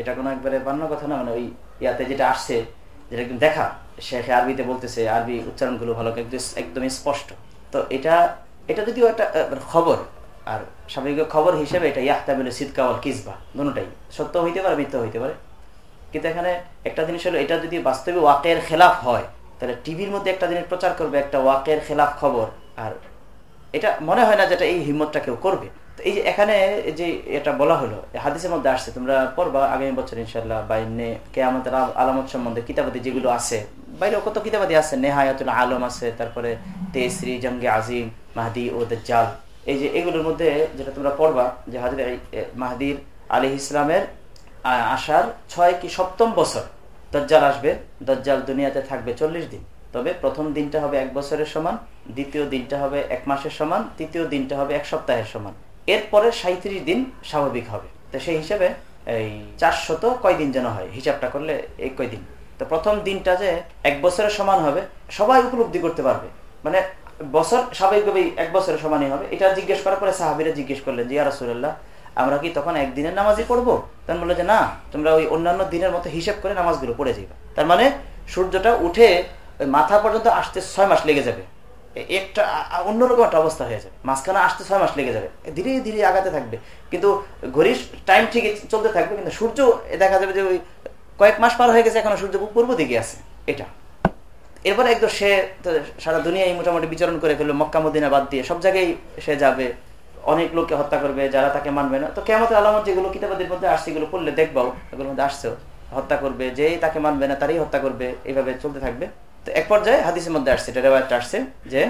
এটা কোনো একবারে বান্য কথা না মানে ওই ইয়াতে যেটা আসছে, যেটা একদম দেখা, শেখে আরবিতে বলতেছে, আরবি উচ্চারণগুলো ভালো, একদম স্পষ্ট। তো এটা এটা যদিও একটা খবর, আর স্বাভাবিক খবর হিসেবে এটা ইয়াহতামিল সিদকাওয়াল কিসবা, দুটাই। সত্য হইতে পারে, মিথ্যা হইতে পারে। কিন্তু এখানে একটা জিনিস হলো, এটা যদি বাস্তবে ওয়াকের খেলাফ হয় তাহলে টিভির মধ্যে একটা জিনিস প্রচার করবে, একটা ওয়াকের খেলাফ খবর। আর এটা মনে হয় না যেটা এই হিম্মতটা কেউ করবে। তো এই যে এখানে যে এটা বলা হলো হাদিসের মধ্যে আসছে, তোমরা পড়বা আগামী বছর ইনশাল্লাহ বাইনে কে আমাদের আলামত সম্বন্ধে কিতাবাদি যেগুলো আছে। বাইরে কত কিতাবাদি আছে? নেহায়াতুল আলম আছে, তারপরে তেসরি, জঙ্গে আজিম, মাহদি ও জাল এই যে এগুলোর মধ্যে যেটা তোমরা পড়বা, যে হাজির মাহদির আলী ইসলামের আসার ছয় কি সপ্তম বছর। দজ্জাল আসবে, দজ্জাল দুনিয়াতে থাকবে চল্লিশ দিন। তবে প্রথম দিনটা হবে এক বছরের সমান, দ্বিতীয় দিনটা হবে এক মাসের সমান, তৃতীয় দিনটা হবে এক সপ্তাহের সমান। এরপরে সাঁত্রিশ দিন স্বাভাবিক হবে। তো সেই হিসেবে এই চারশত কয়দিন যেন হয়, হিসাবটা করলে এই কয়দিন তো প্রথম দিনটা যে এক বছরের সমান হবে, সবাই উপলব্ধি করতে পারবে। মানে বছর স্বাভাবিকভাবেই এক বছরের সমানই হবে। এটা জিজ্ঞেস করার পরে সাহাবিরা জিজ্ঞেস করলেন জিয়া রাসুল্লাহ আমরা কি তখন একদিনের নামাজই পড়ব? তখন বলল যে না, তোমরা ওই অন্যান্য দিনের মতো হিসেব করে নামাজগুলো পড়ে যাবে তার মানে সূর্যটা উঠে মাথা পর্যন্ত আসতে ছয় মাস লেগে যাবে। একটা অন্যরকম একটা অবস্থা হয়ে যাবে। মাঝখানে আসতে ছয় মাস লেগে যাবে। ধীরে ধীরে আগাতে থাকবে। কিন্তু ঘড়ির টাইম ঠিক চলতে থাকবে, কিন্তু সূর্য দেখা যাবে যে ওই কয়েক মাস পার হয়ে গেছে, এখন সূর্য পূর্ব দিকে আছে। এটা। এরপরে একদম সে সারা দুনিয়ায় মোটামুটি বিচরণ করে ফেলল, মক্কা বাদ দিয়ে। সব জায়গায় সে যাবে। অনেক লোককে হত্যা করবে, যারা তাকে মানবে না। তো কেমন আলামত যেগুলো কিতাবাদের মধ্যে আসছে, এগুলো পড়লে দেখবাও এগুলোর মধ্যে আসছেও হত্যা করবে, যেই তাকে মানবে না, তারই হত্যা করবে, এইভাবে চলতে থাকবে। তো এক পর্যায়ে হাদিসের মধ্যে আসছে, এটা রেওয়ায়তটা আসছে, যে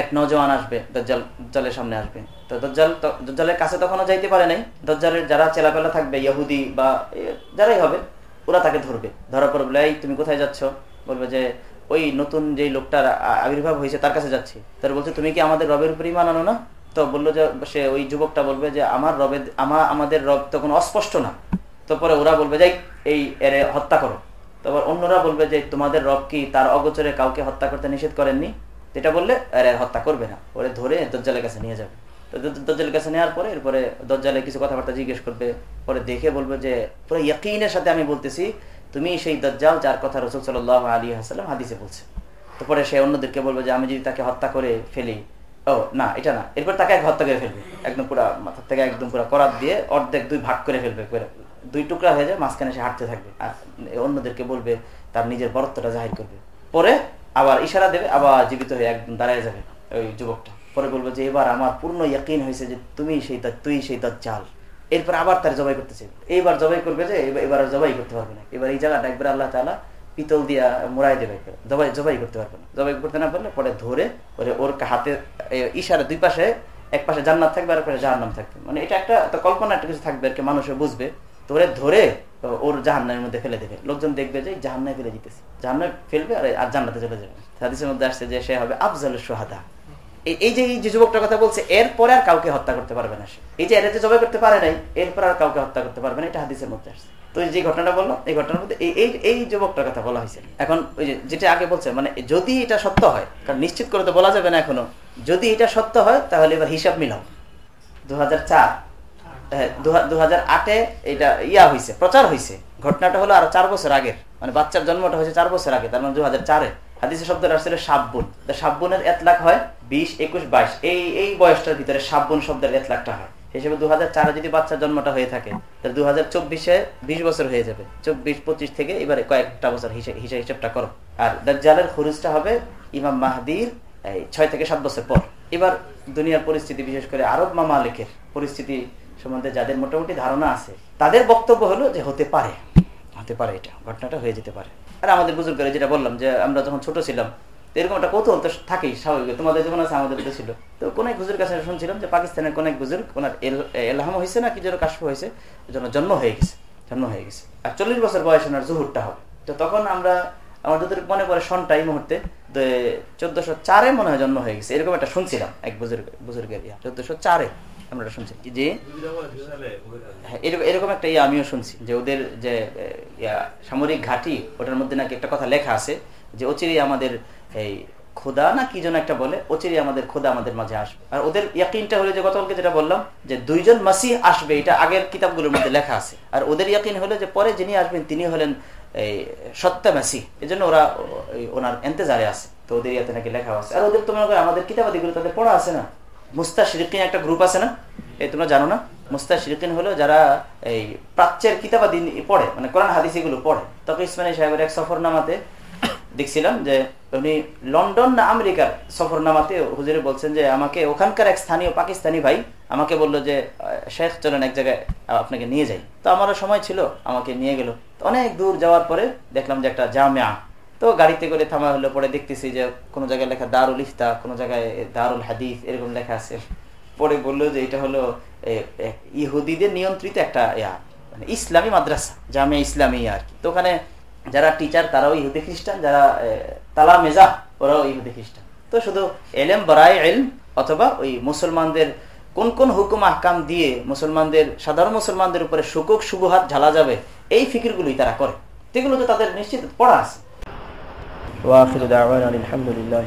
এক নজওয়ান আসবে, দজ্জাল, দজ্জালের সামনে আসবে। তো দজ্জাল দজ্জালের কাছে তখনও যাইতে পারে নাই। দজ্জালের যারা চেলাপেলা থাকবে, ইহুদি বা যারাই হবে, ওরা তাকে ধরবে। ধরার পর বলে, এই, তুমি কোথায় যাচ্ছ? বলবে যে, ওই নতুন যে লোকটার আবির্ভাব হয়েছে, তার কাছে যাচ্ছি। তার বলছে, তুমি কি আমাদের রবের উপর ইমান আনো না? তো বলল যে, সে ওই যুবকটা বলবে যে, আমার রবে আমার আমাদের রব তখন অস্পষ্ট না। তো পরে ওরা বলবে, যাই, এই এর হত্যা করো। তারপর অন্যরা বলবে যে, তোমাদের রব কি তার অগোচরে কাউকে হত্যা করতে নিষেধ করেননি? যেটা বললে, এর হত্যা করবে না। ওরে ধরে দজ্জালের কাছে নিয়ে যাবে। তো দজ্জালের কাছে নেওয়ার পরে, এরপরে দজ্জালে কিছু কথাবার্তা জিজ্ঞেস করবে। পরে দেখে বলবে যে, পুরো ইয়কিনের সাথে আমি বলতেছি, তুমি সেই দজ্জাল যার কথা রসুল সাল আলী হাসালাম হাদিসে বলছে। তারপরে সে অন্যদেরকে বলবে যে, আমি যদি তাকে হত্যা করে ফেলি ও, না, এটা না। এরপর তাকে এক হত্যা করে ফেলবে। একদম পুরা মাথার থেকে একদম পুরা করাত দিয়ে অর্ধেক দুই ভাগ করে ফেলবে দুই টুকরা হয়ে যায়, মাঝখানে সে হাঁটতে থাকবে। অন্যদেরকে বলবে, তার নিজের বরত্বটা জাহির করবে। পরে আবার ইশারা দেবে, আবার জীবিত হয়ে একদম দাঁড়ায় যাবে ওই যুবকটা। পরে বলব যে, এবার আমার পূর্ণ ইয়াকিন হয়েছে যে, তুমি সেই তার তুই সেই তার চাল। এরপর আবার তার জবাই করতে করতেছে। এইবার জবাই করবে যে, এবার জবাই করতে পারবে না। এবার এই জায়গাটা একবার আল্লাহ তালা পিতল দিয়া মোড়াই দেবে জবাই জবাই করতে পারবে না। জবাই করতে না পারলে পরে ধরে পরে ওর হাতে ইশারা দুই পাশে, এক পাশে জান্নাত থাকবে আর পাশে জাহান্নাম থাকবে। মানে এটা একটা কল্পনা, একটা কিছু থাকবে আর কি, মানুষে বুঝবে। ধরে ধরে ওর জাহান্নামের মধ্যে ফেলে দেবে। লোকজন দেখবে যে জাহান্নায় ফেলে দিতেছে। জাহান্নায় ফেলবে আর আর জান্নাতে চলে যাবে। হাদিসের মধ্যে আসছে যে সে হবে আফজাল সোহাদা এই যে এই যে যুবকটার কথা বলছে, এরপরে আর কাউকে হত্যা করতে পারবে না সে। এই যে এরা জবাই করতে পারে নাই, এরপর আর কাউকে হত্যা করতে পারবে না, এটা হাদিসের মধ্যে আসছে। তো যে ঘটনাটা এই ঘটনার মধ্যে এই এই যুবকটার কথা বলা হয়েছে। এখন ওই যে যেটা আগে বলছে মানে যদি এটা সত্য হয় কারণ নিশ্চিত করে তো বলা যাবে না এখনও যদি এটা সত্য হয় তাহলে এবার হিসাব মিলাও। দু হাজার চার হ্যাঁ, দু হাজার আটে এটা ইয়া হয়েছে প্রচার হয়েছে ঘটনাটা হলো আরও চার বছর আগের মানে বাচ্চার জন্মটা হয়েছে চার বছর আগে তার মানে দু হাজার চারে। হাদিসের শব্দটা আসছিল সাবুন সাবুনের এতলাখ হয় বিশ একুশ বাইশ। এই এই বয়সটার ভিতরে সাবুন শব্দের এতলাখটা হয়। হিসেবে দু হাজার চারে যদি বাচ্চার জন্মটা হয়ে থাকে, তাহলে দু হাজার চব্বিশে বিশ বছর হয়ে যাবে। চব্বিশ পঁচিশ থেকে এবারে কয়েকটা বছর হিসেবে হিসেবটা করো। আর দাজ্জালের খরুজটা হবে ইমাম মাহাদির ছয় থেকে সাত বছর পর। এবার দুনিয়ার পরিস্থিতি, বিশেষ করে আরব মামালিকের পরিস্থিতি সম্বন্ধে যাদের মোটামুটি ধারণা আছে, তাদের বক্তব্য হলো যে হতে পারে। হতে পারে এটা, ঘটনাটা হয়ে যেতে পারে। আর আমাদের বুজুর্গরা যেটা বললাম যে আমরা যখন ছোট ছিলাম এরকম একটা কৌতূহল তো থাকেই স্বাভাবিক তোমাদের যেমন আছে আমাদের ছিল। তো কোন এক হুজুর কাছে শুনছিলাম যে পাকিস্তানের কোন এক বুজুর্গ ওনার এলহাম হয়েছে না কি যেন কাশ্প হয়েছে জন্য জন্ম হয়ে গেছে জন্ম হয়ে গেছে। আর চল্লিশ বছর বয়স ওনার জুহুরটা হবে। তো তখন আমরা আমার যত মনে পড়ে সনটা এই মুহূর্তে চোদ্দশো চারে মনে হয় জন্ম হয়ে গেছে। এরকম একটা শুনছিলাম এক বুজুর্গ বুজুর্গের ইয়া। চোদ্দশো চারে আমরা শুনছি। যে হ্যাঁ, এরকম একটা ইয়ে আমিও শুনছি যে ওদের যে সামরিক ঘাঁটি ওটার মধ্যে নাকি একটা কথা লেখা আছে যে অচিরেই আমাদের এই খোদা না কি যেন একটা বলে অচিরে আমাদের খোদা আমাদের মাঝে আসবে। আর ওদের ইয়াকিনটা হলো যে গতকালকে যেটা বললাম, যে দুইজন মাসি আসবে, এটা আগের কিতাবগুলোর মধ্যে লেখা আছে। আর ওদের ইয়াকিন হলো যে পরে যিনি আসবেন, তিনি হলেন এই সত্য মেসি এই জন্য ওরা ওনার এন্তেজারে আছে। তো ওদের ইয়াতে নাকি লেখা আছে। আর ওদের তো করো আমাদের কিতাবাদিগুলো তাদের পড়া আছে না? মুস্তা শিরিকিন একটা গ্রুপ আছে না? এই তোমরা জানো না? মুস্তা শিরিকিন হলো যারা এই প্রাচ্যের কিতাবাদি পড়ে মানে কোরআন হাদিস এগুলো পড়ে। তখন ইসমানী সাহেবের এক সফর সফরনামাতে দেখছিলাম যে উনি লন্ডন না আমেরিকার সফরনামাতে হুজুরে বলছেন যে আমাকে ওখানকার এক স্থানীয় পাকিস্তানি ভাই আমাকে বলল যে শেখ, চলেন এক জায়গায় আপনাকে নিয়ে যাই। তো আমারও সময় ছিল, আমাকে নিয়ে গেল। অনেক দূর যাওয়ার পরে দেখলাম যে একটা জামিয়া তো গাড়িতে করে থামা হলো, পরে দেখতেছি যে কোনো জায়গায় লেখা দারুল ইফতা কোনো জায়গায় দারুল হাদিস, এরকম লেখা আছে। পরে বলল যে এটা হলো ইহুদিদের নিয়ন্ত্রিত একটা ইয়া মানে ইসলামী মাদ্রাসা জামিয়া ইসলামী আর কি। তো ওখানে যারা টিচার তারাও ইহুদি খ্রিস্টান, যারা তালা মেজা, ওরাও ইহুদি খ্রিস্টান। তো শুধু এলএম বরাই এল অথবা ওই মুসলমানদের কোন কোন হুকুম, আহকাম দিয়ে মুসলমানদের, সাধারণ মুসলমানদের উপরে সুকুক সুবহাত ঝালা যাবে, এই ফিকিরগুলোই তারা করে। সেগুলো তো তাদের নিশ্চিত পড়া আছে। আলহামদুলিল্লাহ